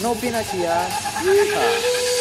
Não opina aqui, ah. Tá.